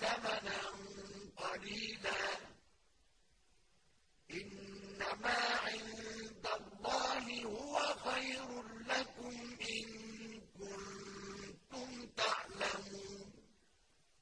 ثَمَنًا قَلِيلًا ۗ. إنما عِندَ اللَّهِ هُوَ خَيْرٌ لَّكُمْ.